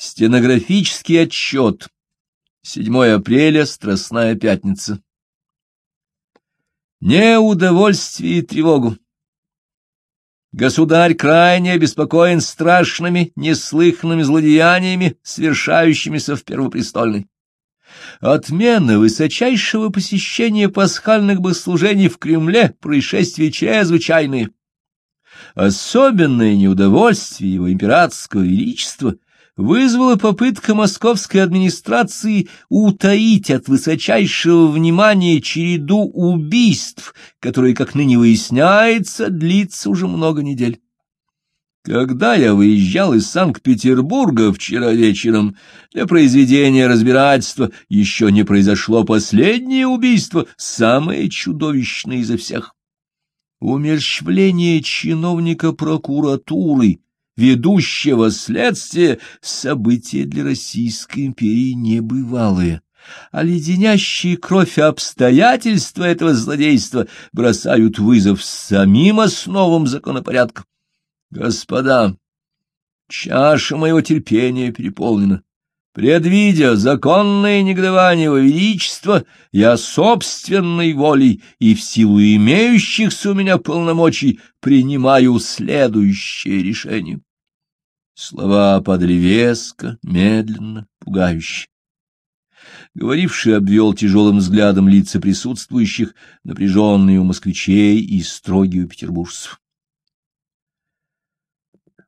Стенографический отчет. 7 апреля, Страстная пятница. Неудовольствие и тревогу. Государь крайне обеспокоен страшными, неслыханными злодеяниями, совершающимися в Первопрестольной. Отмена высочайшего посещения пасхальных богослужений в Кремле — происшествие чрезвычайное. Особенное неудовольствие его императорского величества — вызвала попытка московской администрации утаить от высочайшего внимания череду убийств, которые, как ныне выясняется, длится уже много недель. Когда я выезжал из Санкт-Петербурга вчера вечером для произведения разбирательства, еще не произошло последнее убийство, самое чудовищное изо всех. Умерщвление чиновника прокуратуры — ведущего следствия, события для Российской империи небывалые. А леденящие кровь обстоятельства этого злодейства бросают вызов самим основам законопорядка. Господа, чаша моего терпения переполнена. Предвидя законное негодование его величества, я собственной волей и в силу имеющихся у меня полномочий принимаю следующее решение. Слова падали веско, медленно, пугающе. Говоривший обвел тяжелым взглядом лица присутствующих, напряженные у москвичей и строгие у петербуржцев.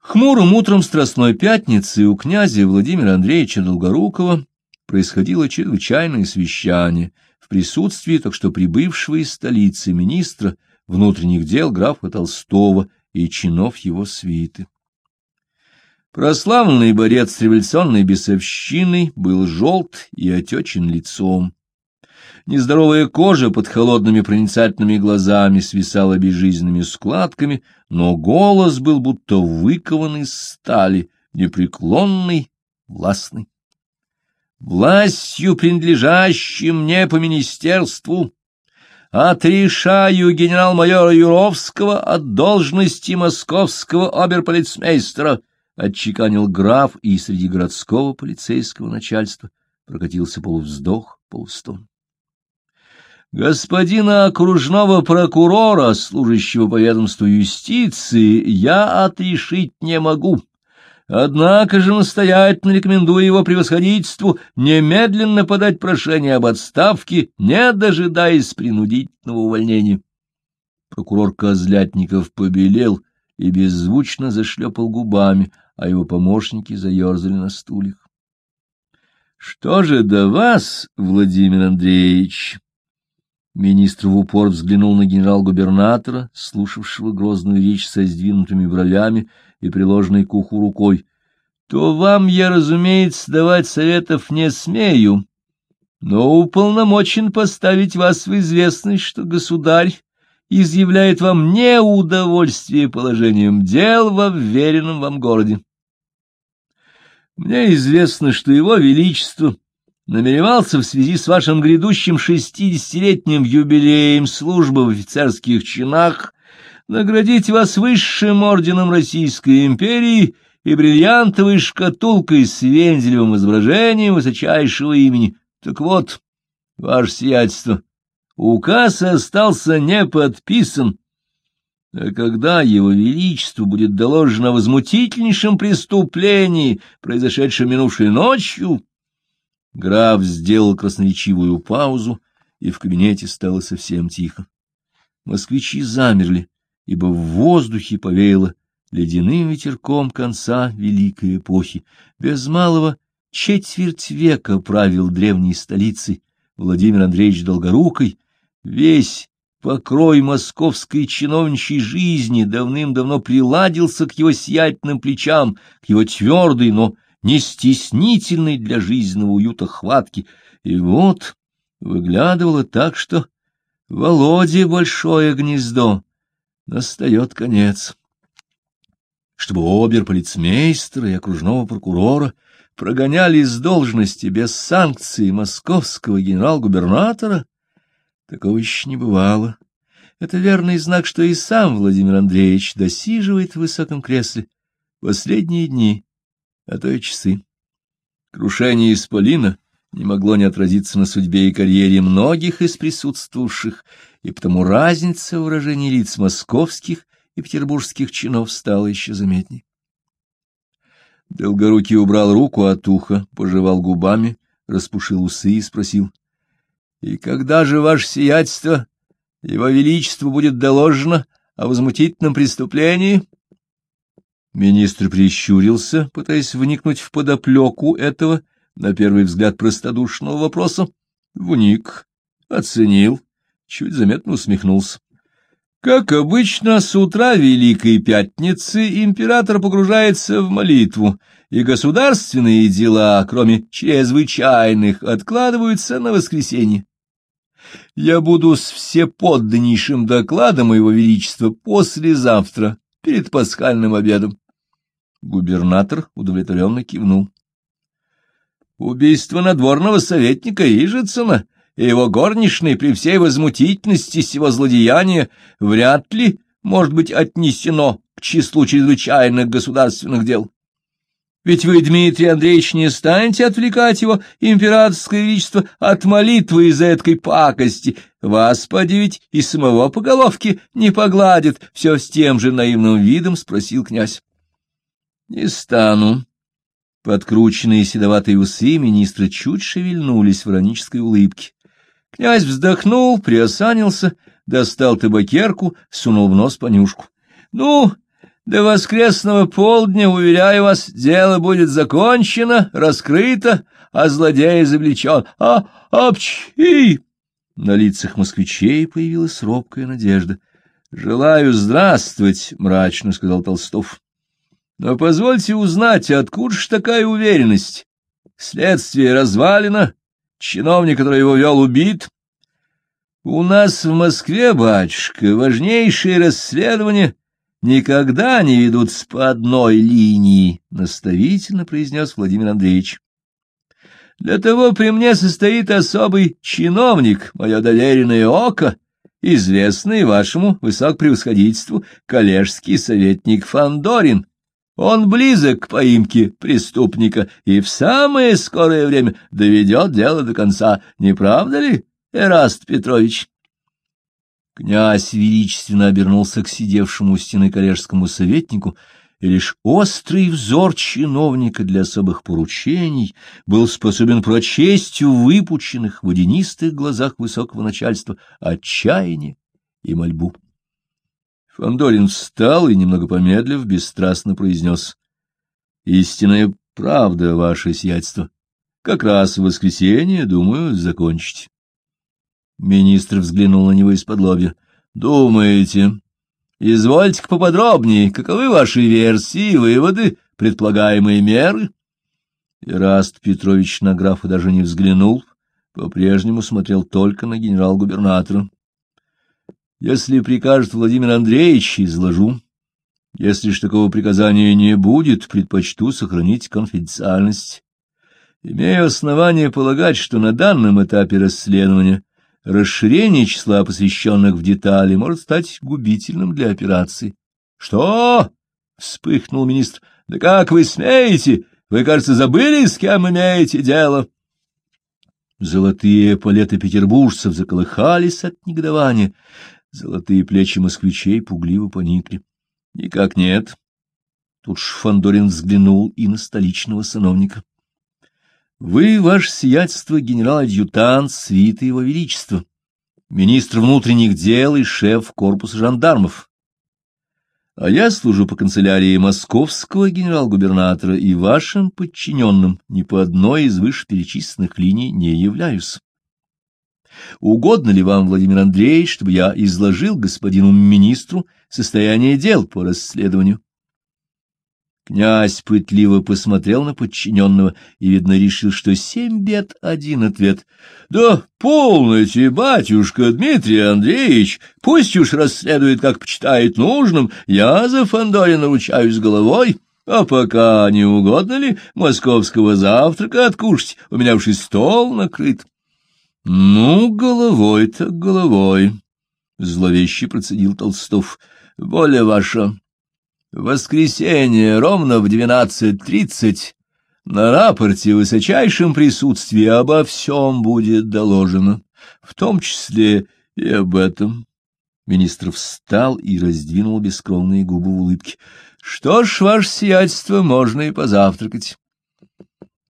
Хмурым утром Страстной Пятницы у князя Владимира Андреевича Долгорукова происходило чрезвычайное совещание в присутствии так что прибывшего из столицы министра внутренних дел графа Толстого и чинов его свиты. Прославленный борец с революционной бесовщиной был желт и отечен лицом. Нездоровая кожа под холодными проницательными глазами свисала безжизненными складками, но голос был будто выкован из стали, непреклонный, властный. «Властью, принадлежащей мне по министерству, отрешаю генерал-майора Юровского от должности московского оберполицмейстера», отчеканил граф, и среди городского полицейского начальства прокатился полувздох, полустон. Господина окружного прокурора, служащего по ведомству юстиции, я отрешить не могу. Однако же настоятельно рекомендую его превосходительству немедленно подать прошение об отставке, не дожидаясь принудительного увольнения. Прокурор Козлятников побелел и беззвучно зашлепал губами, а его помощники заерзали на стульях. — Что же до вас, Владимир Андреевич? Министр в упор взглянул на генерал-губернатора, слушавшего грозную речь со сдвинутыми бровями и приложенной к уху рукой. — То вам я, разумеется, давать советов не смею, но уполномочен поставить вас в известность, что государь изъявляет вам неудовольствие положением дел во вверенном вам городе. Мне известно, что его величество намеревался в связи с вашим грядущим шестидесятилетним юбилеем службы в офицерских чинах наградить вас высшим орденом Российской империи и бриллиантовой шкатулкой с вензелевым изображением высочайшего имени. Так вот, ваше сиятельство, указ остался не подписан, а когда его величеству будет доложено о возмутительнейшем преступлении, произошедшем минувшей ночью, граф сделал красноречивую паузу, и в кабинете стало совсем тихо. Москвичи замерли, ибо в воздухе повеяло ледяным ветерком конца великой эпохи. Без малого четверть века правил древней столицей Владимир Андреевич Долгорукой, весь Покрой московской чиновничьей жизни давным-давно приладился к его сиятельным плечам, к его твердой, но не стеснительной для жизненного уюта хватки. И вот выглядывало так, что Володе большое гнездо. Настает конец. Чтобы обер-полицмейстера и окружного прокурора прогоняли с должности без санкции московского генерал-губернатора, Такого еще не бывало. Это верный знак, что и сам Владимир Андреевич досиживает в высоком кресле последние дни, а то и часы. Крушение Исполина не могло не отразиться на судьбе и карьере многих из присутствовавших, и потому разница в выражении лиц московских и петербургских чинов стала еще заметней. Долгорукий убрал руку от уха, пожевал губами, распушил усы и спросил. — И когда же ваше сиятельство, его величество, будет доложено о возмутительном преступлении? Министр прищурился, пытаясь вникнуть в подоплеку этого, на первый взгляд, простодушного вопроса. Вник, оценил, чуть заметно усмехнулся. Как обычно, с утра Великой Пятницы император погружается в молитву, и государственные дела, кроме чрезвычайных, откладываются на воскресенье. Я буду с всеподданнейшим докладом Его Величества послезавтра, перед пасхальным обедом. Губернатор удовлетворенно кивнул. Убийство надворного советника Ижицына и его горничной при всей возмутительности сего злодеяния вряд ли может быть отнесено к числу чрезвычайных государственных дел. Ведь вы, Дмитрий Андреевич, не станете отвлекать его, императорское величество, от молитвы из-за этой пакости. Вас, поди, и самого по головке не погладит. Все с тем же наивным видом спросил князь. — Не стану. Подкрученные седоватые усы министра чуть шевельнулись в иронической улыбке. Князь вздохнул, приосанился, достал табакерку, сунул в нос понюшку. — Ну, до воскресного полдня, уверяю вас, дело будет закончено, раскрыто, а злодей изобличен. А, апчхи! На лицах москвичей появилась робкая надежда. — Желаю здравствовать, — мрачно сказал Толстов. — Но позвольте узнать, откуда ж такая уверенность? Следствие развалено, чиновник, который его вел, убит. — У нас в Москве, батюшка, важнейшее расследование никогда не ведутся по одной линии, — наставительно произнес Владимир Андреевич. Для того при мне состоит особый чиновник, мое доверенное око, известный вашему высокопревосходительству коллежский советник Фандорин. Он близок к поимке преступника и в самое скорое время доведет дело до конца, не правда ли, Эраст Петрович? Князь величественно обернулся к сидевшему у стены коллежскому советнику, и лишь острый взор чиновника для особых поручений был способен прочесть в выпученных водянистых глазах высокого начальства отчаяние и мольбу. Фандорин встал и, немного помедлив, бесстрастно произнес. — Истинная правда, ваше сиятельство. Как раз в воскресенье, думаю, закончить. Министр взглянул на него из-под лобья. — Думаете? Извольте-ка поподробнее, каковы ваши версии, выводы, предполагаемые меры? Ираст Петрович на графа даже не взглянул, по-прежнему смотрел только на генерал-губернатора. — Если прикажет Владимир Андреевич, изложу. Если ж такого приказания не будет, предпочту сохранить конфиденциальность. Имею основание полагать, что на данном этапе расследования расширение числа посвященных в детали может стать губительным для операции. — Что? — вспыхнул министр. — Да как вы смеете? Вы, кажется, забыли, с кем имеете дело? Золотые палеты петербуржцев заколыхались от негодования. Золотые плечи москвичей пугливо поникли. — Никак нет. Тут Шфандорин взглянул и на столичного сановника. Вы, ваше сиятельство, генерал-адъютант свиты его величества, министр внутренних дел и шеф корпуса жандармов. А я служу по канцелярии московского генерал-губернатора и вашим подчиненным ни по одной из вышеперечисленных линий не являюсь. Угодно ли вам, Владимир Андреевич, чтобы я изложил господину министру состояние дел по расследованию? Князь пытливо посмотрел на подчиненного и, видно, решил, что семь бед — один ответ. — Да полноте, батюшка Дмитрий Андреевич, пусть уж расследует, как почитает нужным, я за Фандорина ручаюсь головой. А пока не угодно ли московского завтрака откушать? У меня уж и стол накрыт. — Ну, головой так головой, — зловеще процедил Толстов. — Воля ваша. В воскресенье ровно в двенадцать тридцать На рапорте в высочайшем присутствии обо всем будет доложено, в том числе и об этом. Министр встал и раздвинул бескровные губы в улыбке. — Что ж, ваше сиятельство, можно и позавтракать.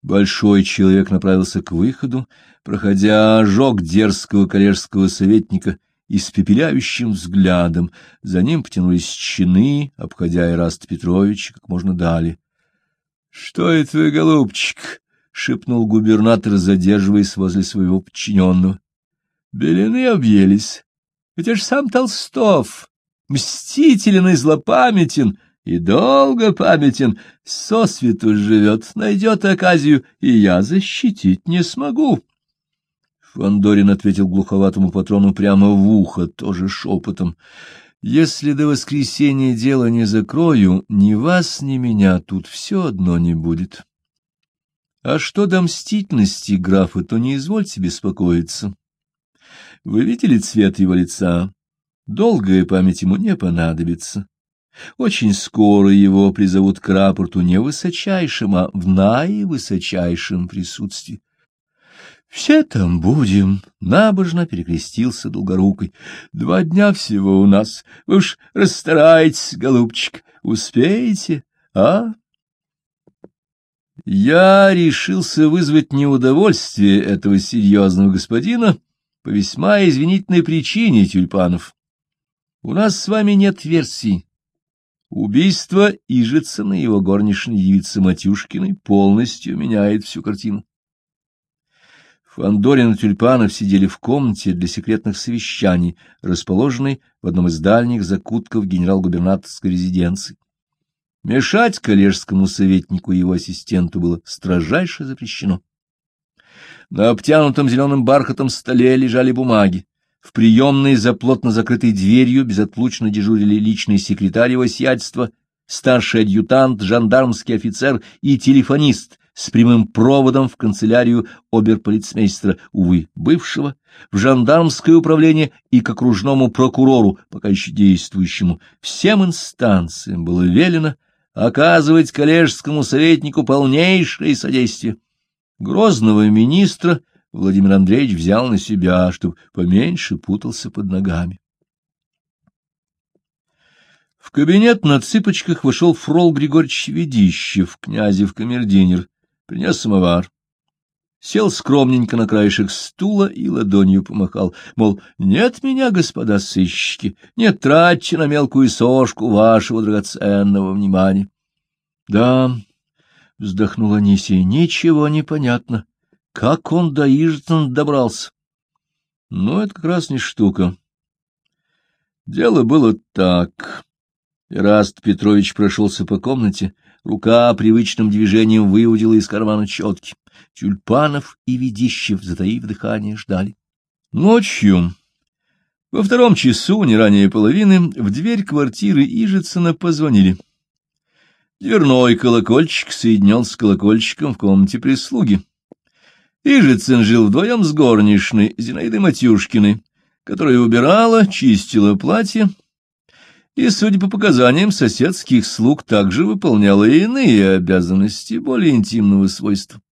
Большой человек направился к выходу, проходя ожог дерзкого коллежского советника испепеляющим взглядом. За ним потянулись чины, обходя Ираст Петровича как можно далее. — Что это вы, голубчик? — шепнул губернатор, задерживаясь возле своего подчиненного. — Белины объелись. Это ж сам Толстов, мстителен и злопамятен, и долго памятен, сосвету живет, найдет оказию, и я защитить не смогу. Фандорин ответил глуховатому патрону прямо в ухо, тоже шепотом. Если до воскресенья дело не закрою, ни вас, ни меня тут все одно не будет. А что до мстительности графа, то не извольте беспокоиться. Вы видели цвет его лица? Долгая память ему не понадобится. Очень скоро его призовут к рапорту не высочайшим, а в наивысочайшем присутствии. Все там будем, — набожно перекрестился Долгорукой. Два дня всего у нас. Вы уж расстарайтесь, голубчик, успеете, а? Я решился вызвать неудовольствие этого серьезного господина по весьма извинительной причине, Тюльпанов. У нас с вами нет версий. Убийство Ижицына и его горничной девицы Матюшкиной полностью меняет всю картину. Фандорин и Тюльпанов сидели в комнате для секретных совещаний, расположенной в одном из дальних закутков генерал-губернаторской резиденции. Мешать коллежскому советнику и его ассистенту было строжайше запрещено. На обтянутом зеленым бархатом столе лежали бумаги. В приемной за плотно закрытой дверью безотлучно дежурили личный секретарь его сиятельства, старший адъютант, жандармский офицер и телефонист, с прямым проводом в канцелярию оберполицмейстера, увы, бывшего, в жандармское управление и к окружному прокурору, пока еще действующему. Всем инстанциям было велено оказывать коллежскому советнику полнейшее содействие. Грозного министра Владимир Андреевич взял на себя, чтобы поменьше путался под ногами. В кабинет на цыпочках вошел фрол Григорьевич Ведищев, князев камердинер принес самовар. Сел скромненько на краешек стула и ладонью помахал, мол, нет меня, господа сыщики, не тратьте на мелкую сошку вашего драгоценного внимания. — Да, — вздохнула Анисия, — ничего не понятно. Как он до Ижтон добрался? Но ну, это как раз не штука. Дело было так. Ираст Петрович прошелся по комнате, Рука привычным движением выудила из кармана четки. Тюльпанов и Ведищев, затаив дыхание, ждали. Ночью, во втором часу, не ранее половины, в дверь квартиры Ижицына позвонили. Дверной колокольчик соединял с колокольчиком в комнате прислуги. Ижицын жил вдвоем с горничной Зинаидой Матюшкиной, которая убирала, чистила платье, и, судя по показаниям соседских слуг, также выполняла и иные обязанности более интимного свойства.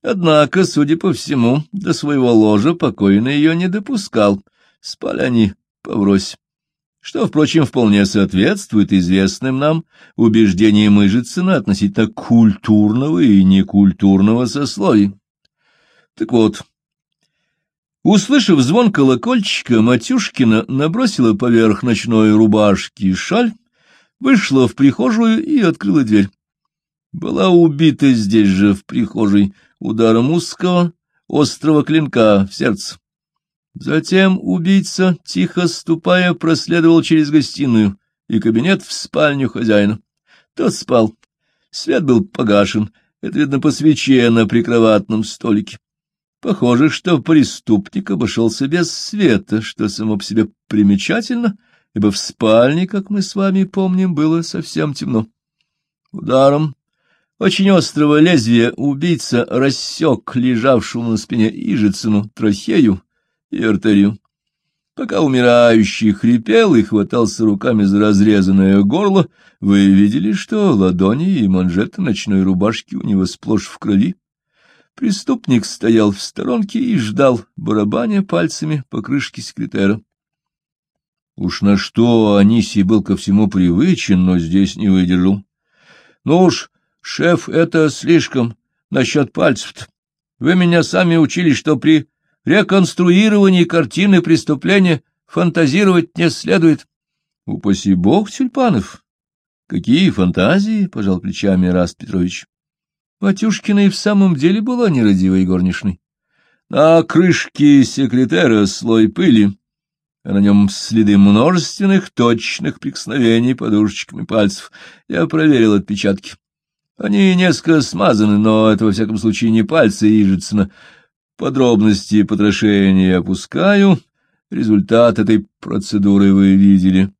Однако, судя по всему, до своего ложа покойный ее не допускал. Спали они поврось. Что, впрочем, вполне соответствует известным нам убеждениям Ижицына относительно культурного и некультурного сословий. Так вот, Услышав звон колокольчика, Матюшкина набросила поверх ночной рубашки шаль, вышла в прихожую и открыла дверь. Была убита здесь же, в прихожей, ударом узкого, острого клинка в сердце. Затем убийца, тихо ступая, проследовал через гостиную и кабинет в спальню хозяина. Тот спал. Свет был погашен, это видно по свече на прикроватном столике. Похоже, что преступник обошелся без света, что само по себе примечательно, ибо в спальне, как мы с вами помним, было совсем темно. Ударом очень острого лезвия убийца рассек лежавшую на спине Ижицыну трахею и артерию. Пока умирающий хрипел и хватался руками за разрезанное горло, вы видели, что ладони и манжеты ночной рубашки у него сплошь в крови. Преступник стоял в сторонке и ждал, барабаня пальцами по крышке секретера. Уж на что Анисий был ко всему привычен, но здесь не выдержал. — Ну уж, шеф, это слишком насчет пальцев-то. Вы меня сами учили, что при реконструировании картины преступления фантазировать не следует. — Упаси бог, Тюльпанов! Какие фантазии! — пожал плечами Раст Петрович. Матюшкина и в самом деле была нерадивой горничной. На крышке секретера слой пыли, а на нем следы множественных точных прикосновений подушечками пальцев. Я проверил отпечатки. Они несколько смазаны, но это, во всяком случае, не пальцы Ижицына. Подробности потрошения опускаю. Результат этой процедуры вы видели.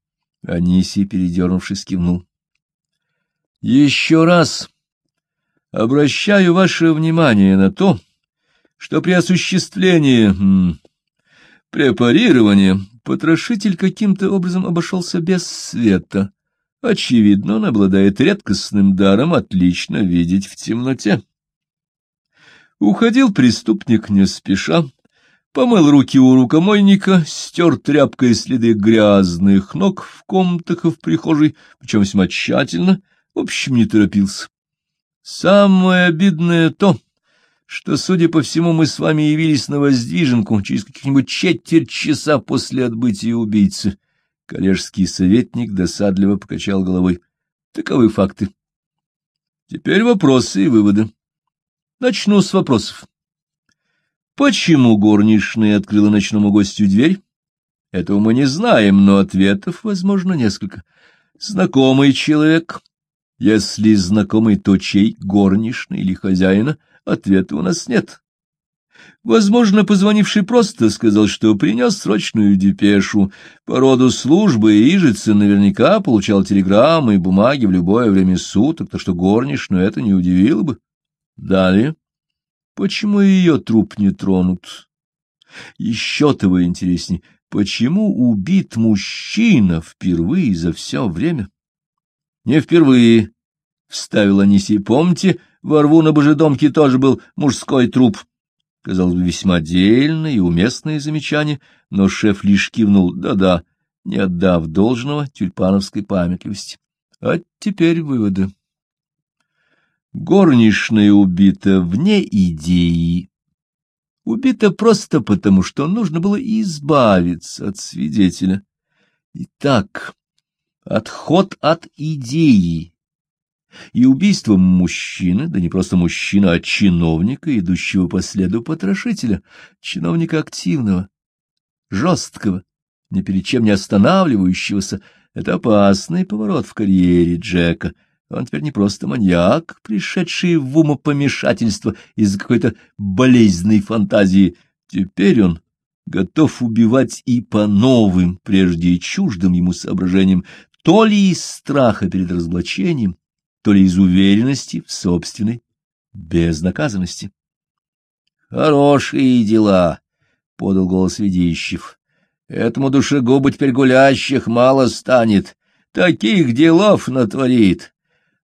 Аниси, передернувшись, кивнул. — Еще раз обращаю ваше внимание на то, что при осуществлении м, препарирования потрошитель каким-то образом обошелся без света. Очевидно, он обладает редкостным даром отлично видеть в темноте. Уходил преступник не спеша, помыл руки у рукомойника, стер тряпкой следы грязных ног в комнатах и в прихожей, причем весьма тщательно, в общем, не торопился. Самое обидное то, что, судя по всему, мы с вами явились на воздвиженку через каких-нибудь четверть часа после отбытия убийцы. Коллежский советник досадливо покачал головой. Таковы факты. Теперь вопросы и выводы. Начну с вопросов. Почему горничная открыла ночному гостю дверь? Этого мы не знаем, но ответов, возможно, несколько. Знакомый человек если знакомый, то чей, горничный или хозяина, ответа у нас нет. Возможно, позвонивший просто сказал, что принес срочную депешу. По роду службы Ижица наверняка получал телеграммы и бумаги в любое время суток, так что горничную это не удивило бы. Далее. Почему ее труп не тронут? Еще того интересней, почему убит мужчина впервые за все время? Не впервые, — вставил Анисий. — Помните, во рву на Божедомке тоже был мужской труп? Казалось бы, весьма дельное и уместное замечание, но шеф лишь кивнул «да-да», не отдав должного тюльпановской памятливости. А теперь выводы. Горничная убита вне идеи. Убита просто потому, что нужно было избавиться от свидетеля. Итак, отход от идеи и убийством мужчины, да не просто мужчины, а чиновника, идущего по следу потрошителя, чиновника активного, жесткого, ни перед чем не останавливающегося, это опасный поворот в карьере Джека. Он теперь не просто маньяк, пришедший в умопомешательство из-за какой-то болезненной фантазии. Теперь он готов убивать и по новым, прежде чуждым ему соображениям, то ли из страха перед разоблачением, то ли из уверенности в собственной безнаказанности. — Хорошие дела, — подал голос Ведищев. — Этому душегубу теперь гулящих мало станет, таких делов натворит.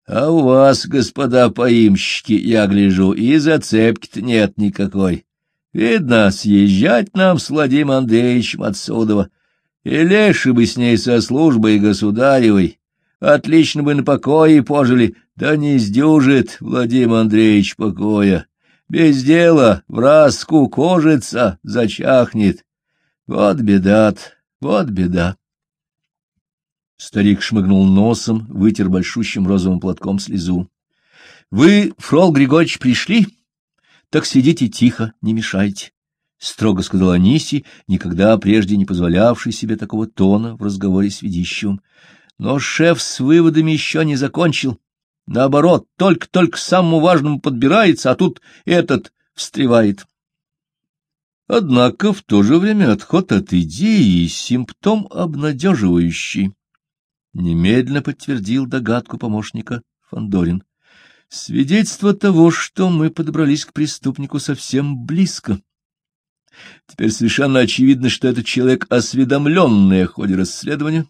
А у вас, господа поимщики, я гляжу, и зацепки-то нет никакой. Видно, съезжать нам с Владимиром Андреевичем отсюда, и леши бы с ней со службой государевой, Отлично бы на покое пожили, да не сдюжит Владимир Андреевич покоя. Без дела в раз кожится, зачахнет. Вот беда вот беда. Старик шмыгнул носом, вытер большущим розовым платком слезу. — Вы, Фрол Григорьевич, пришли? Так сидите тихо, не мешайте. — строго сказал Аниси, никогда прежде не позволявший себе такого тона в разговоре с ведищевым. Но шеф с выводами еще не закончил. Наоборот, только-только к самому важному подбирается, а тут этот встревает. Однако в то же время отход от идеи — симптом обнадеживающий. Немедленно подтвердил догадку помощника Фандорин. Свидетельство того, что мы подобрались к преступнику совсем близко. Теперь совершенно очевидно, что этот человек осведомленный о ходе расследования.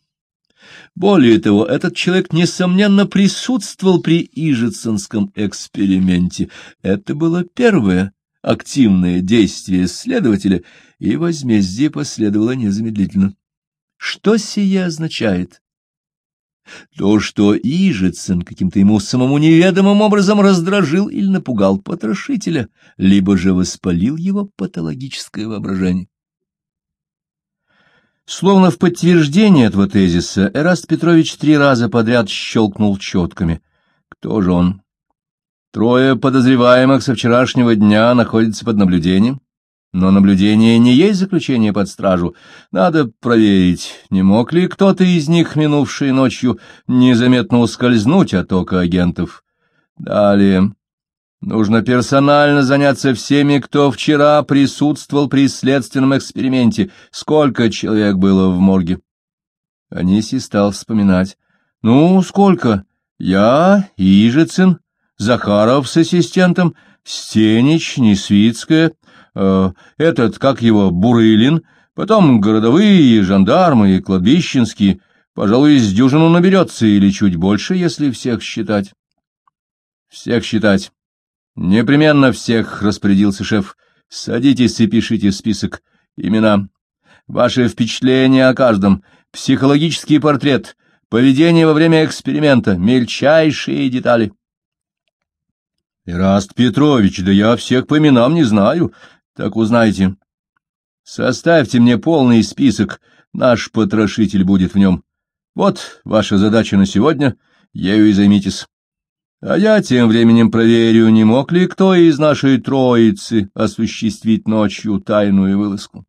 Более того, этот человек, несомненно, присутствовал при Ижицинском эксперименте. Это было первое активное действие следователя, и возмездие последовало незамедлительно. Что сие означает? То, что Ижицын каким-то ему самому неведомым образом раздражил или напугал потрошителя, либо же воспалил его патологическое воображение. Словно в подтверждение этого тезиса, Эраст Петрович три раза подряд щелкнул четками. Кто же он? Трое подозреваемых со вчерашнего дня находятся под наблюдением. Но наблюдение не есть заключение под стражу. Надо проверить, не мог ли кто-то из них, минувшей ночью, незаметно ускользнуть от ока агентов. Далее. Нужно персонально заняться всеми, кто вчера присутствовал при следственном эксперименте. Сколько человек было в морге? Аниси стал вспоминать. — Ну, сколько? Я, Ижицын, Захаров с ассистентом, Стенич, Несвицкая, э, этот, как его, Бурылин, потом городовые, жандармы и кладбищенские. Пожалуй, из дюжину наберется или чуть больше, если всех считать. Всех считать. Непременно всех, — распорядился шеф. Садитесь и пишите список. Имена. Ваши впечатления о каждом. Психологический портрет. Поведение во время эксперимента. Мельчайшие детали. Ираст Петрович, да я всех по именам не знаю. Так узнайте. Составьте мне полный список, наш потрошитель будет в нем. Вот ваша задача на сегодня, ею и займитесь. А я тем временем проверю, не мог ли кто из нашей троицы осуществить ночью тайную вылазку.